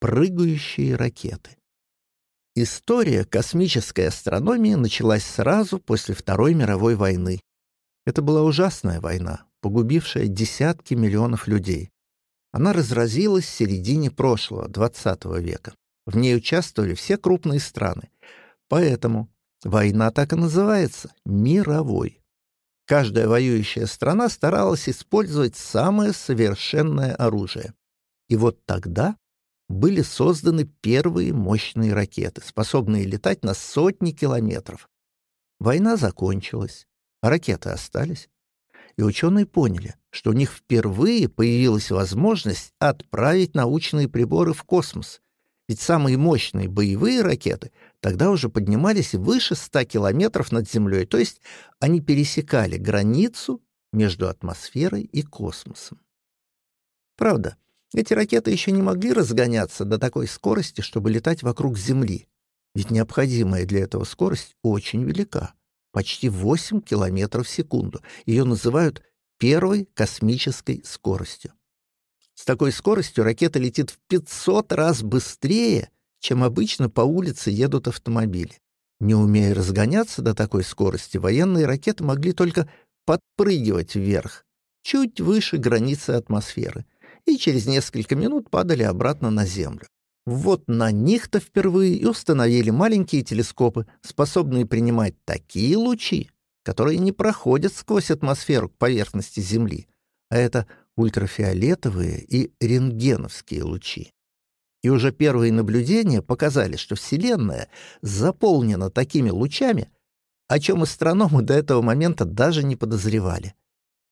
прыгающие ракеты. История космической астрономии началась сразу после Второй мировой войны. Это была ужасная война, погубившая десятки миллионов людей. Она разразилась в середине прошлого, XX века. В ней участвовали все крупные страны. Поэтому война так и называется — мировой. Каждая воюющая страна старалась использовать самое совершенное оружие. И вот тогда были созданы первые мощные ракеты, способные летать на сотни километров. Война закончилась, ракеты остались. И ученые поняли, что у них впервые появилась возможность отправить научные приборы в космос. Ведь самые мощные боевые ракеты тогда уже поднимались выше 100 километров над Землей, то есть они пересекали границу между атмосферой и космосом. Правда, эти ракеты еще не могли разгоняться до такой скорости, чтобы летать вокруг Земли, ведь необходимая для этого скорость очень велика, почти 8 километров в секунду. Ее называют первой космической скоростью. С такой скоростью ракета летит в 500 раз быстрее, чем обычно по улице едут автомобили. Не умея разгоняться до такой скорости, военные ракеты могли только подпрыгивать вверх, чуть выше границы атмосферы — и через несколько минут падали обратно на Землю. Вот на них-то впервые и установили маленькие телескопы, способные принимать такие лучи, которые не проходят сквозь атмосферу к поверхности Земли, а это ультрафиолетовые и рентгеновские лучи. И уже первые наблюдения показали, что Вселенная заполнена такими лучами, о чем астрономы до этого момента даже не подозревали.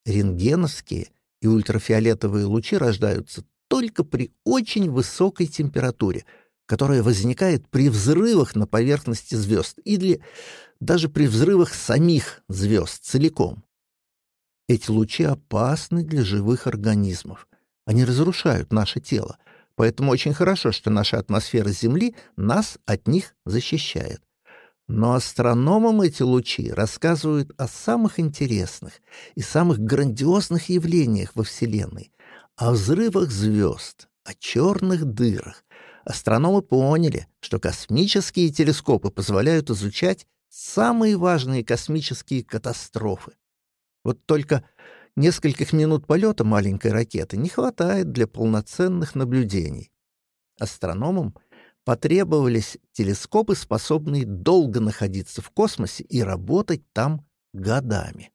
Рентгеновские и ультрафиолетовые лучи рождаются только при очень высокой температуре, которая возникает при взрывах на поверхности звезд или даже при взрывах самих звезд целиком. Эти лучи опасны для живых организмов. Они разрушают наше тело, поэтому очень хорошо, что наша атмосфера Земли нас от них защищает. Но астрономам эти лучи рассказывают о самых интересных и самых грандиозных явлениях во Вселенной, о взрывах звезд, о черных дырах. Астрономы поняли, что космические телескопы позволяют изучать самые важные космические катастрофы. Вот только нескольких минут полета маленькой ракеты не хватает для полноценных наблюдений. Астрономам — потребовались телескопы, способные долго находиться в космосе и работать там годами.